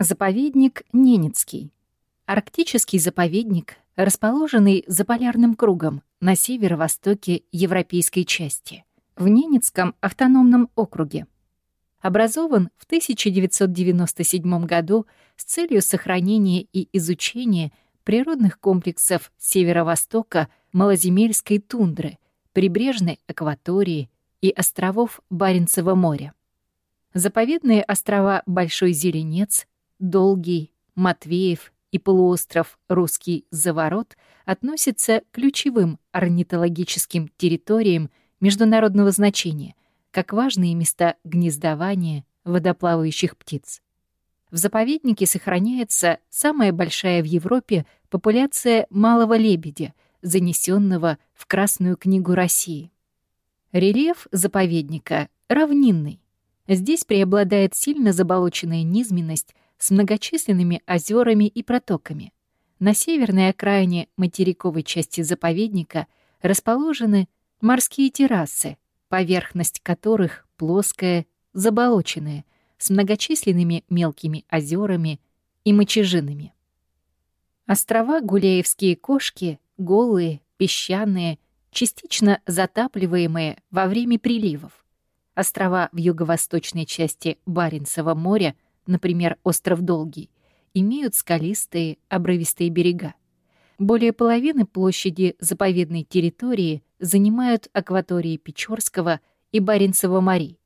Заповедник Ненецкий. Арктический заповедник, расположенный за полярным кругом на северо-востоке европейской части, в Ненецком автономном округе. Образован в 1997 году с целью сохранения и изучения природных комплексов северо-востока Малоземельской тундры, прибрежной акватории и островов Баренцева моря. Заповедные острова Большой Зеленец, Долгий, Матвеев и полуостров Русский Заворот относятся к ключевым орнитологическим территориям международного значения, как важные места гнездования водоплавающих птиц. В заповеднике сохраняется самая большая в Европе популяция малого лебедя, занесенного в Красную книгу России. Рельеф заповедника равнинный. Здесь преобладает сильно заболоченная низменность с многочисленными озерами и протоками. На северной окраине материковой части заповедника расположены морские террасы, поверхность которых плоская, заболоченная, с многочисленными мелкими озерами и мочежинами. Острова Гуляевские кошки голые, песчаные, частично затапливаемые во время приливов. Острова в юго-восточной части Баренцева моря — например, остров Долгий, имеют скалистые, обрывистые берега. Более половины площади заповедной территории занимают акватории Печорского и Баренцева морей.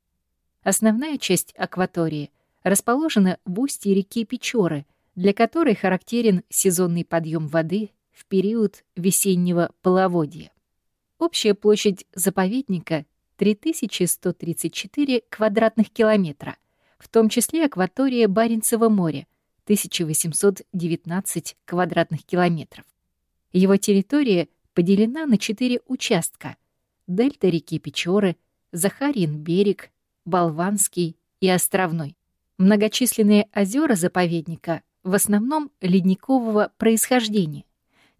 Основная часть акватории расположена в устье реки Печоры, для которой характерен сезонный подъем воды в период весеннего половодья. Общая площадь заповедника — 3134 квадратных километра, в том числе акватория Баренцева моря, 1819 квадратных километров. Его территория поделена на четыре участка — дельта реки Печоры, Захарин берег, Болванский и Островной. Многочисленные озера заповедника в основном ледникового происхождения.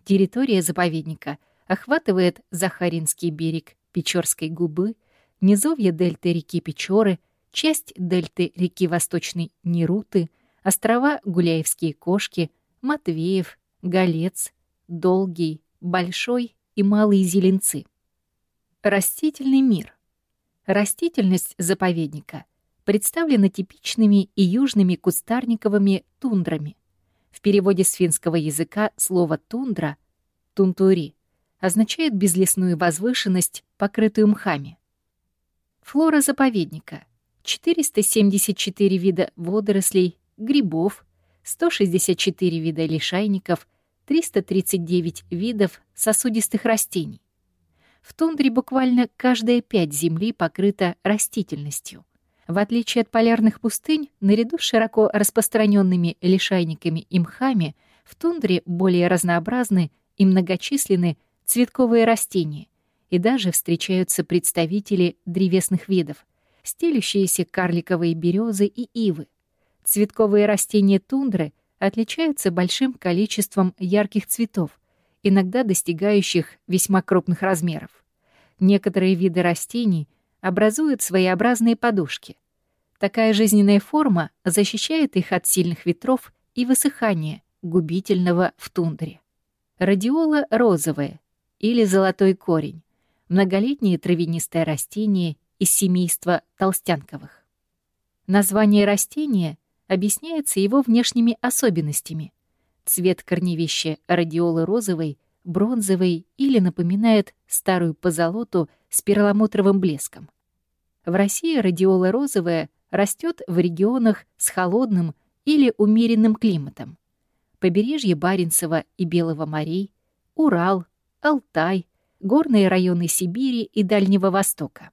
Территория заповедника охватывает Захаринский берег Печорской губы, низовье дельты реки Печоры — часть дельты реки Восточной Неруты, острова Гуляевские кошки, Матвеев, Голец, Долгий, Большой и Малые Зеленцы. Растительный мир. Растительность заповедника представлена типичными и южными кустарниковыми тундрами. В переводе с финского языка слово «тундра» — «тунтури» означает безлесную возвышенность, покрытую мхами. Флора заповедника — 474 вида водорослей, грибов, 164 вида лишайников, 339 видов сосудистых растений. В тундре буквально каждая пять земли покрыта растительностью. В отличие от полярных пустынь, наряду с широко распространенными лишайниками и мхами, в тундре более разнообразны и многочисленны цветковые растения, и даже встречаются представители древесных видов — стелющиеся карликовые березы и ивы. Цветковые растения тундры отличаются большим количеством ярких цветов, иногда достигающих весьма крупных размеров. Некоторые виды растений образуют своеобразные подушки. Такая жизненная форма защищает их от сильных ветров и высыхания, губительного в тундре. Радиола розовая или золотой корень, многолетнее травянистое растение из семейства толстянковых. Название растения объясняется его внешними особенностями. Цвет корневища радиолы розовый, бронзовый или напоминает старую позолоту с перламутровым блеском. В России радиола розовая растет в регионах с холодным или умеренным климатом. Побережье Баренцева и Белого морей, Урал, Алтай, горные районы Сибири и Дальнего Востока.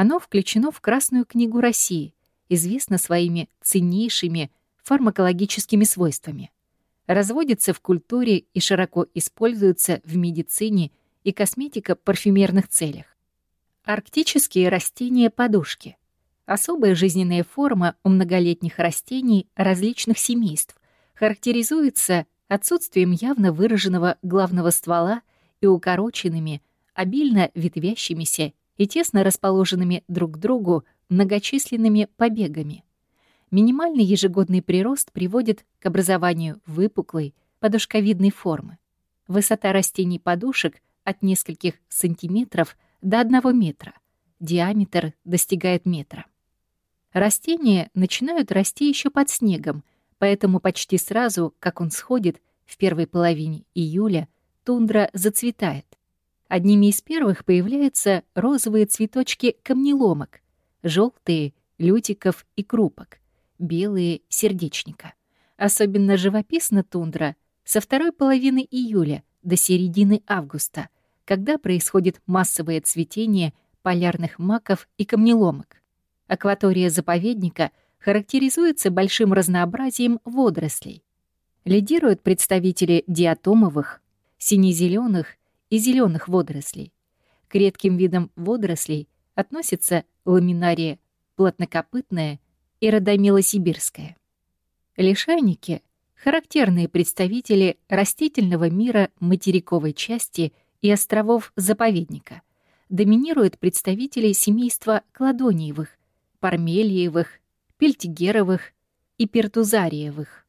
Оно включено в Красную книгу России, известно своими ценнейшими фармакологическими свойствами. Разводится в культуре и широко используется в медицине и косметико-парфюмерных целях. Арктические растения-подушки. Особая жизненная форма у многолетних растений различных семейств характеризуется отсутствием явно выраженного главного ствола и укороченными, обильно ветвящимися и тесно расположенными друг к другу многочисленными побегами. Минимальный ежегодный прирост приводит к образованию выпуклой, подушковидной формы. Высота растений подушек от нескольких сантиметров до 1 метра. Диаметр достигает метра. Растения начинают расти еще под снегом, поэтому почти сразу, как он сходит, в первой половине июля, тундра зацветает. Одними из первых появляются розовые цветочки камнеломок, желтые — лютиков и крупок, белые — сердечника. Особенно живописна тундра со второй половины июля до середины августа, когда происходит массовое цветение полярных маков и камнеломок. Акватория заповедника характеризуется большим разнообразием водорослей. Лидируют представители диатомовых, сине-зеленых и зеленых водорослей. К редким видам водорослей относятся ламинария плотнокопытная и родомила сибирская. Лишайники — характерные представители растительного мира материковой части и островов заповедника. Доминируют представители семейства кладониевых, пармелиевых, пельтигеровых и пертузариевых.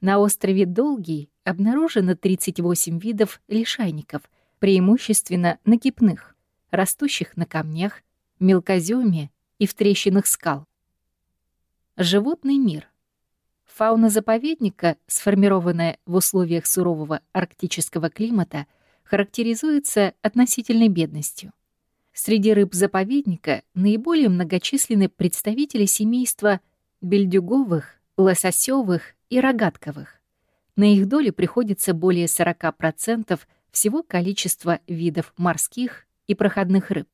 На острове Долгий обнаружено 38 видов лишайников, преимущественно накипных, растущих на камнях, мелкоземе и в трещинах скал. Животный мир. Фауна заповедника, сформированная в условиях сурового арктического климата, характеризуется относительной бедностью. Среди рыб заповедника наиболее многочисленны представители семейства бельдюговых, лососевых и рогатковых. На их долю приходится более 40% всего количества видов морских и проходных рыб.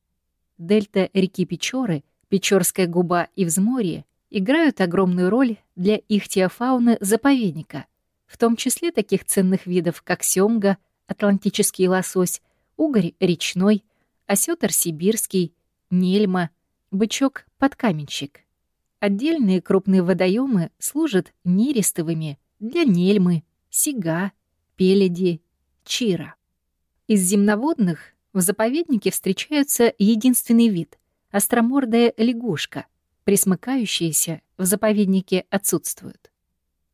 Дельта реки Печоры, Печорская губа и взморье играют огромную роль для ихтиофауны заповедника, в том числе таких ценных видов, как сёмга, атлантический лосось, угорь речной, осётр сибирский, нельма, бычок-подкаменщик. Отдельные крупные водоемы служат нерестовыми для нельмы, сига, пеледи, чира. Из земноводных в заповеднике встречается единственный вид — остромордая лягушка. Присмыкающиеся в заповеднике отсутствуют.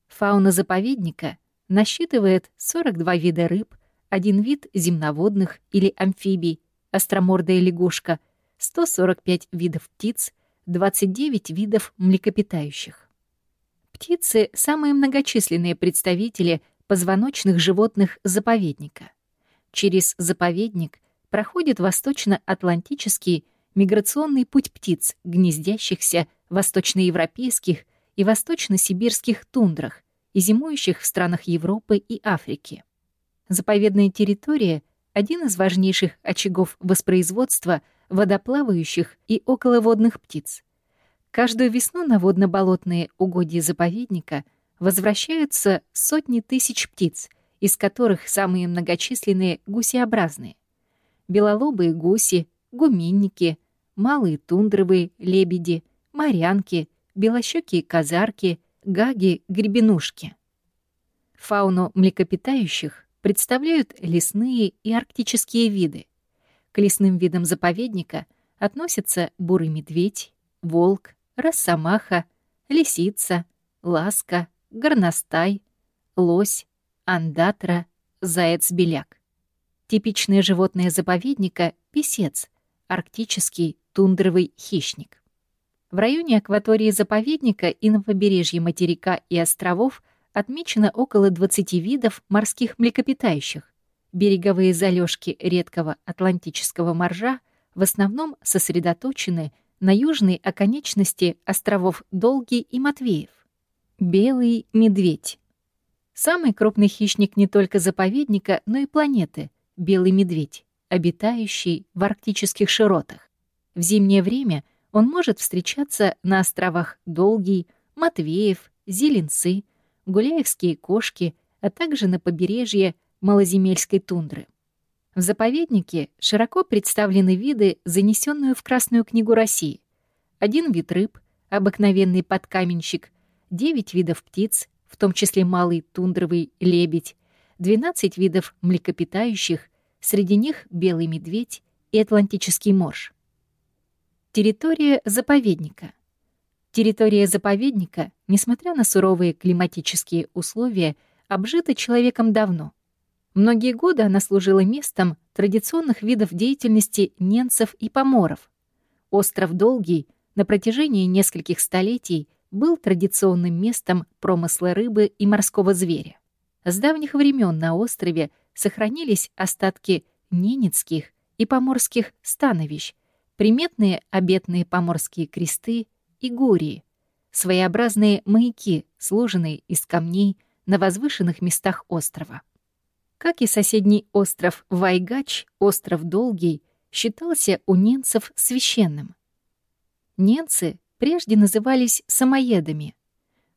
Фауна заповедника насчитывает 42 вида рыб, один вид земноводных или амфибий, остромордая лягушка, 145 видов птиц, 29 видов млекопитающих. Птицы — самые многочисленные представители позвоночных животных заповедника. Через заповедник проходит восточно-атлантический миграционный путь птиц, гнездящихся в восточноевропейских и восточно-сибирских тундрах и зимующих в странах Европы и Африки. Заповедная территория — один из важнейших очагов воспроизводства водоплавающих и околоводных птиц. Каждую весну на водно-болотные угодья заповедника возвращаются сотни тысяч птиц, из которых самые многочисленные — гусеобразные. Белолобые гуси, гуменники, малые тундровые лебеди, морянки, белощекие казарки, гаги, гребенушки. Фауну млекопитающих представляют лесные и арктические виды. К лесным видам заповедника относятся бурый медведь, волк, росомаха, лисица, ласка, горностай, лось, андатра, заяц-беляк. Типичное животное заповедника — писец, арктический тундровый хищник. В районе акватории заповедника и на побережье материка и островов отмечено около 20 видов морских млекопитающих. Береговые залежки редкого атлантического моржа в основном сосредоточены на южной оконечности островов Долгий и Матвеев. Белый медведь. Самый крупный хищник не только заповедника, но и планеты — белый медведь, обитающий в арктических широтах. В зимнее время он может встречаться на островах Долгий, Матвеев, Зеленцы, Гуляевские кошки, а также на побережье Малоземельской тундры. В заповеднике широко представлены виды, занесенные в Красную книгу России. Один вид рыб, обыкновенный подкаменщик, девять видов птиц, в том числе малый тундровый лебедь, 12 видов млекопитающих, среди них белый медведь и атлантический морж. Территория заповедника. Территория заповедника, несмотря на суровые климатические условия, обжита человеком давно. Многие годы она служила местом традиционных видов деятельности ненцев и поморов. Остров Долгий на протяжении нескольких столетий был традиционным местом промысла рыбы и морского зверя. С давних времен на острове сохранились остатки ненецких и поморских становищ, приметные обетные поморские кресты и гурии, своеобразные маяки, сложенные из камней на возвышенных местах острова. Как и соседний остров Вайгач, остров Долгий считался у ненцев священным. Ненцы прежде назывались самоедами.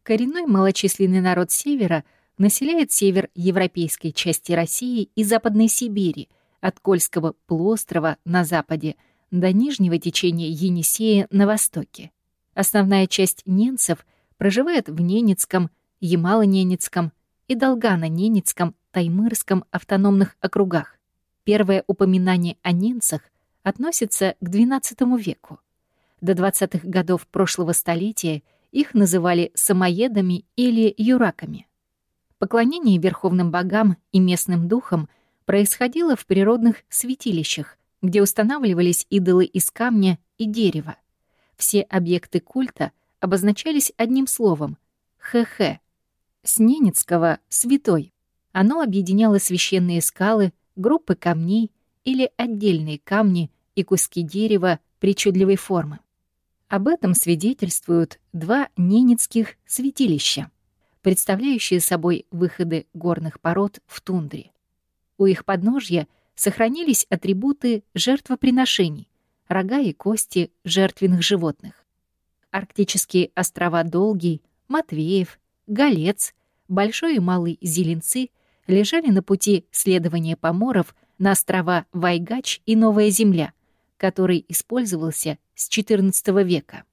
Коренной малочисленный народ Севера населяет север европейской части России и Западной Сибири, от Кольского полуострова на западе до нижнего течения Енисея на востоке. Основная часть ненцев проживает в Ненецком, Ямало-Ненецком и Долгано-Ненецком, Таймырском автономных округах. Первое упоминание о ненцах относится к XII веку. До 20-х годов прошлого столетия их называли самоедами или юраками. Поклонение верховным богам и местным духам происходило в природных святилищах, где устанавливались идолы из камня и дерева. Все объекты культа обозначались одним словом — «хэ-хэ». С ненецкого «святой». Оно объединяло священные скалы, группы камней или отдельные камни и куски дерева причудливой формы. Об этом свидетельствуют два ненецких святилища, представляющие собой выходы горных пород в тундре. У их подножья сохранились атрибуты жертвоприношений, рога и кости жертвенных животных. Арктические острова Долгий, Матвеев, Голец, Большой и Малый Зеленцы лежали на пути следования поморов на острова Вайгач и Новая Земля, который использовался с XIV века.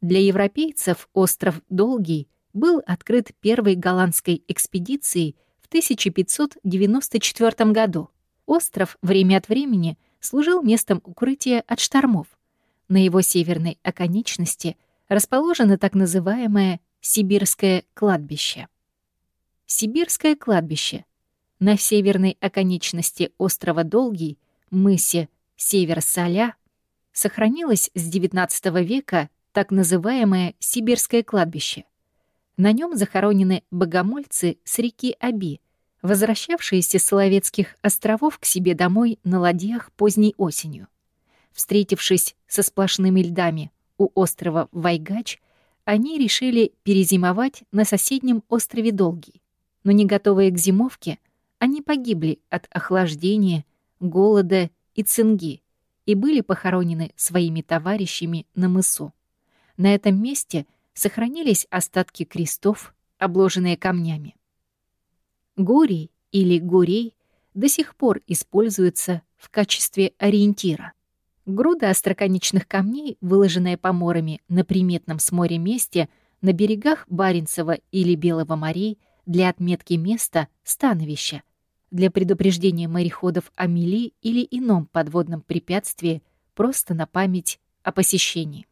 Для европейцев остров Долгий был открыт первой голландской экспедицией в 1594 году. Остров время от времени служил местом укрытия от штормов. На его северной оконечности расположено так называемое Сибирское кладбище. Сибирское кладбище. На северной оконечности острова Долгий, мысе Север-Соля, сохранилось с XIX века так называемое Сибирское кладбище. На нем захоронены богомольцы с реки Аби, возвращавшиеся с Соловецких островов к себе домой на ладьях поздней осенью. Встретившись со сплошными льдами у острова Вайгач, они решили перезимовать на соседнем острове Долгий. Но не готовые к зимовке, они погибли от охлаждения, голода и цинги, и были похоронены своими товарищами на мысу. На этом месте сохранились остатки крестов, обложенные камнями. Гурий или гурей до сих пор используется в качестве ориентира. Груда остроконечных камней, выложенная поморами на приметном с моря месте на берегах Баренцева или Белого морей для отметки места становища, для предупреждения мореходов о мели или ином подводном препятствии просто на память о посещении.